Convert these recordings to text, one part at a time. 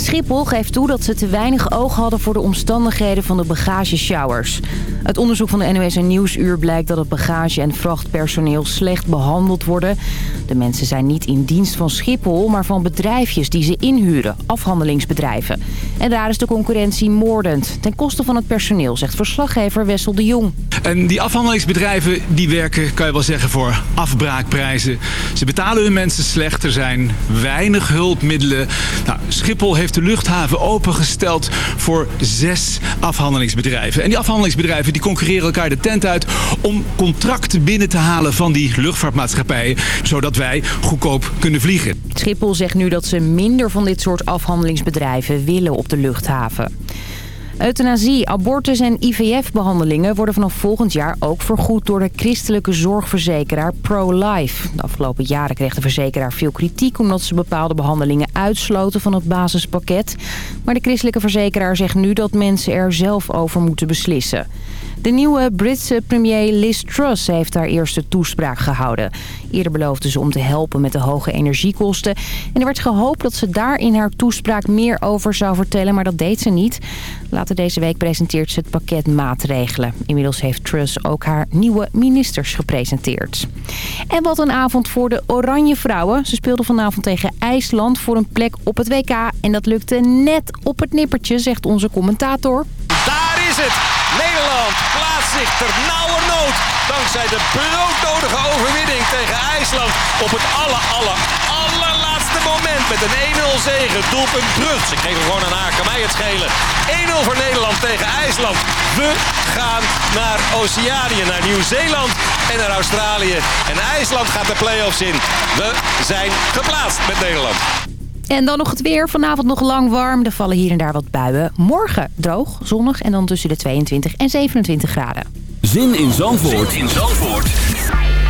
Schiphol geeft toe dat ze te weinig oog hadden voor de omstandigheden van de bagages. Uit onderzoek van de NOS en Nieuwsuur blijkt dat het bagage- en vrachtpersoneel slecht behandeld worden. De mensen zijn niet in dienst van Schiphol, maar van bedrijfjes die ze inhuren, afhandelingsbedrijven. En daar is de concurrentie moordend, ten koste van het personeel, zegt verslaggever Wessel de Jong. En die afhandelingsbedrijven die werken, kan je wel zeggen, voor afbraakprijzen. Ze betalen hun mensen slecht, er zijn weinig hulpmiddelen. Nou, Schiphol heeft de luchthaven opengesteld voor zes afhandelingsbedrijven. En die afhandelingsbedrijven die concurreren elkaar de tent uit om contracten binnen te halen van die luchtvaartmaatschappijen. Zodat wij goedkoop kunnen vliegen. Schiphol zegt nu dat ze minder van dit soort afhandelingsbedrijven willen op de luchthaven. Euthanasie, abortus en IVF-behandelingen worden vanaf volgend jaar ook vergoed door de christelijke zorgverzekeraar ProLife. De afgelopen jaren kreeg de verzekeraar veel kritiek omdat ze bepaalde behandelingen uitsloten van het basispakket. Maar de christelijke verzekeraar zegt nu dat mensen er zelf over moeten beslissen. De nieuwe Britse premier Liz Truss heeft haar eerste toespraak gehouden. Eerder beloofde ze om te helpen met de hoge energiekosten. En er werd gehoopt dat ze daar in haar toespraak meer over zou vertellen, maar dat deed ze niet. Later deze week presenteert ze het pakket maatregelen. Inmiddels heeft Truss ook haar nieuwe ministers gepresenteerd. En wat een avond voor de Oranje Vrouwen. Ze speelden vanavond tegen IJsland voor een plek op het WK. En dat lukte net op het nippertje, zegt onze commentator. Daar is het! Nederland zich ter nauwe nood. Dankzij de broodnodige overwinning tegen IJsland op het aller, aller, allerlaatste moment. Met een 1-0 zegen. Doelpunt terug. Ze kregen gewoon een haar. Kan mij het schelen. 1-0 voor Nederland tegen IJsland. We gaan naar Oceanië, naar Nieuw-Zeeland en naar Australië. En IJsland gaat de play-offs in. We zijn geplaatst met Nederland. En dan nog het weer. Vanavond nog lang warm. Er vallen hier en daar wat buien. Morgen droog, zonnig en dan tussen de 22 en 27 graden. Zin in Zandvoort, Zin in Zandvoort.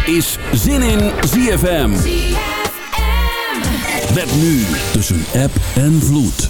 is Zin in ZFM. Met nu tussen app en vloed.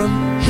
from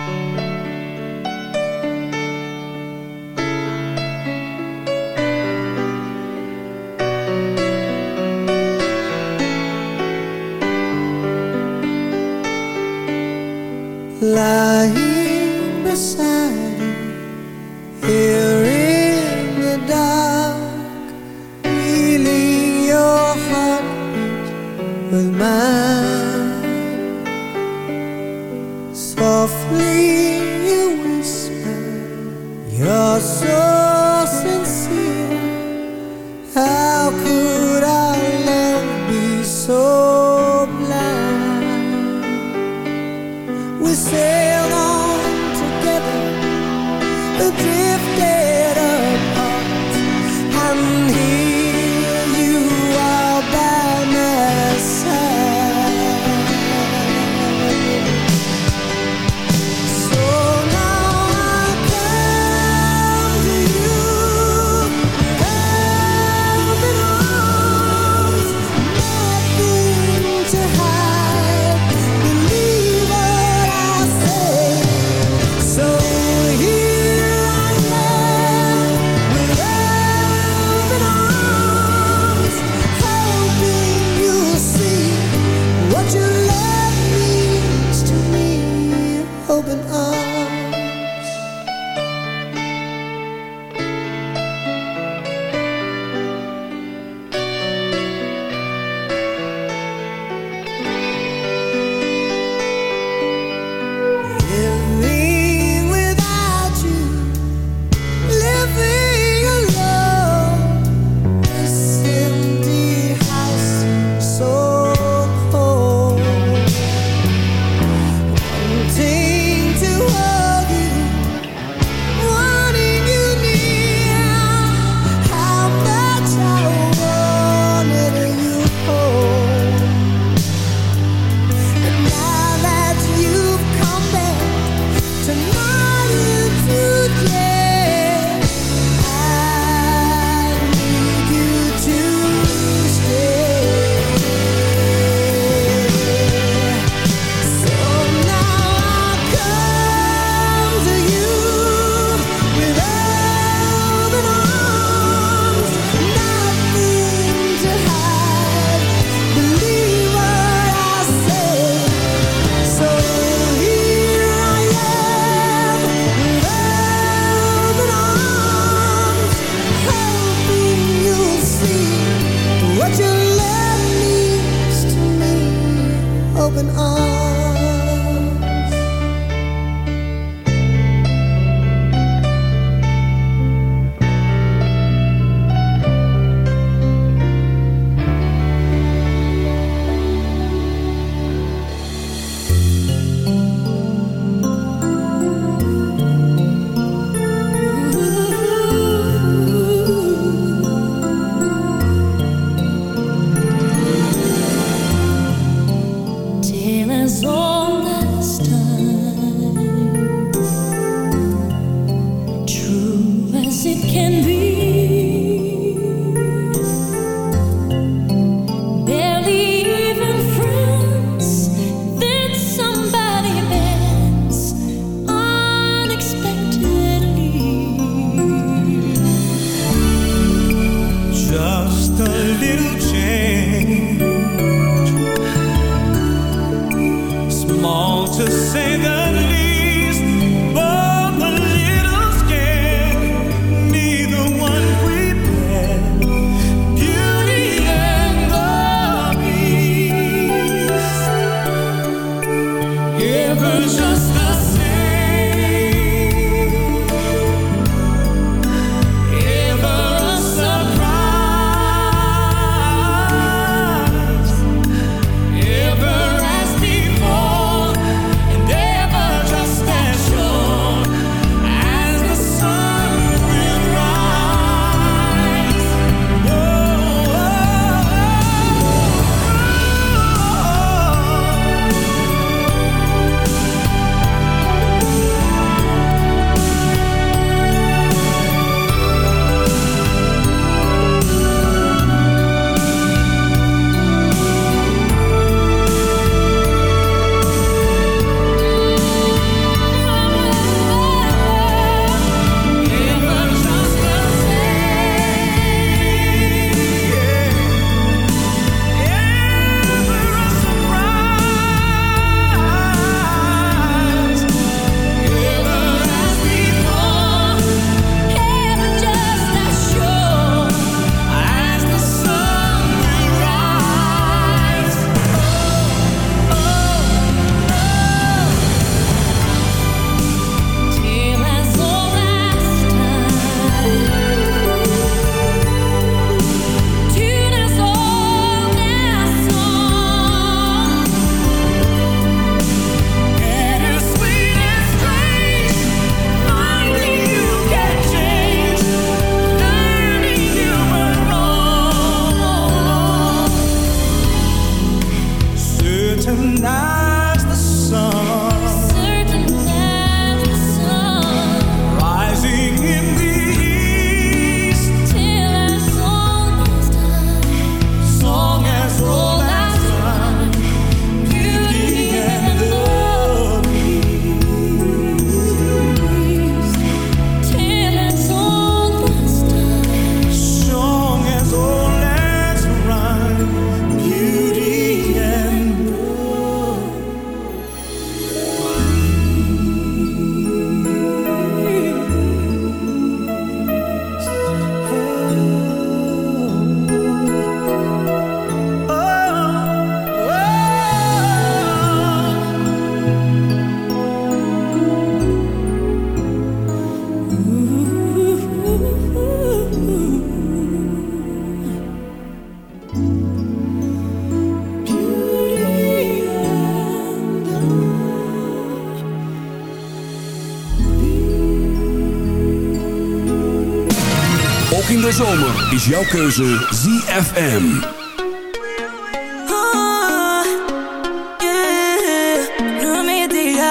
de zomer is jouw keuze ZFM.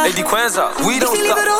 Lady Quenza, we don't stop.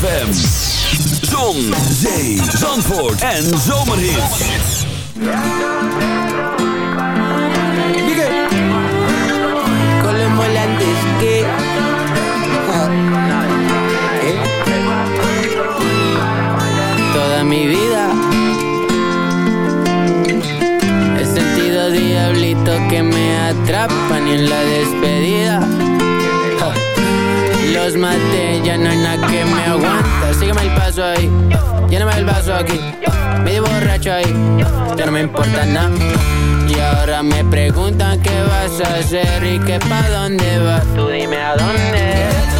ZFM. Zon, zee, zandvoort en zomerhits. Con los volantes que Toda mi vida. He sentido diablito que me atrapan y en la despedida. Los maté, ya no hay nada que aguanta Sígueme el paso ahí, lléname el vaso aquí Medio borracho ahí, ya no me importa nada y ahora me preguntan qué vas a hacer y que pa' dónde vas. Tú dime a dónde.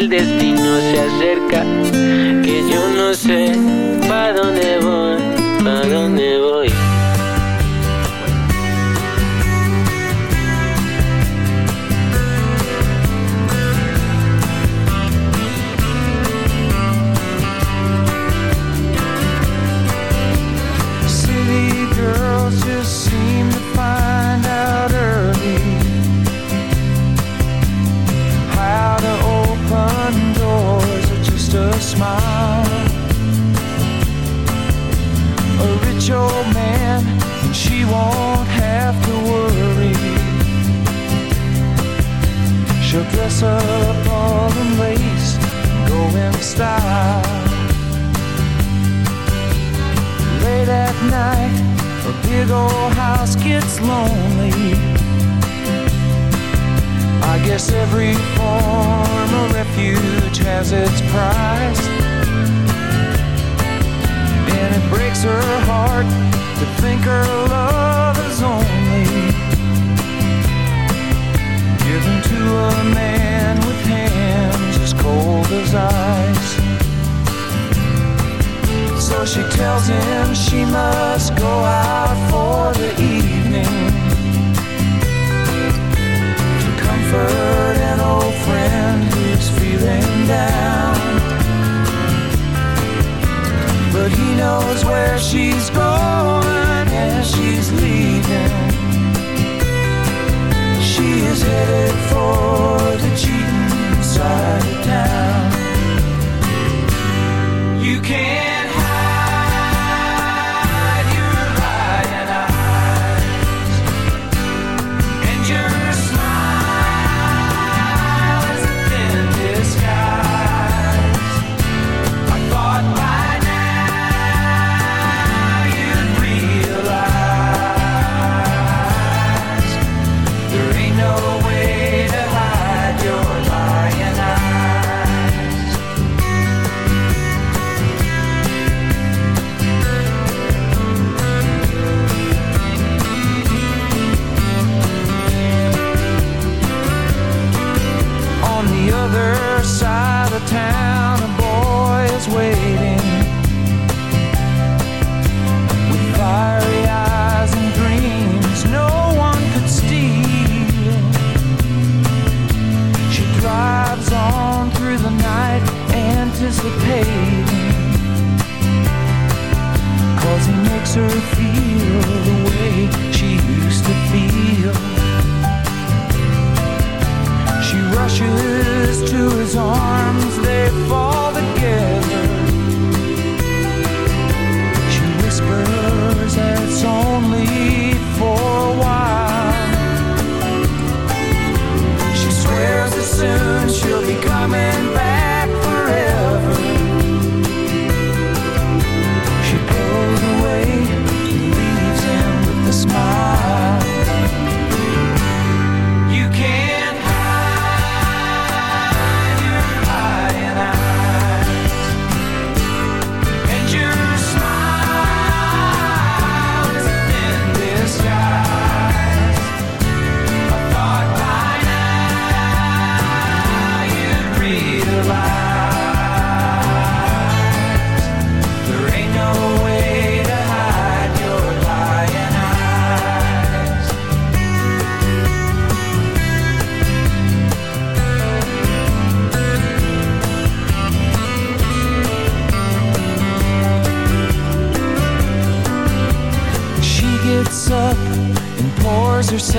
el destino se acerca, que yo no sé para dónde voy,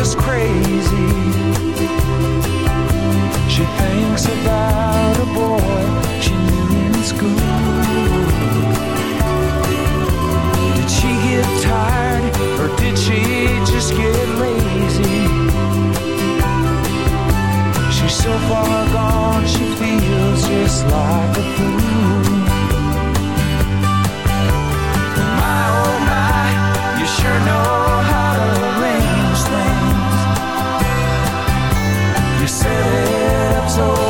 is crazy. She thinks about a boy she knew in school. Did she get tired or did she just get lazy? She's so far gone, she feels just like a fool. soul.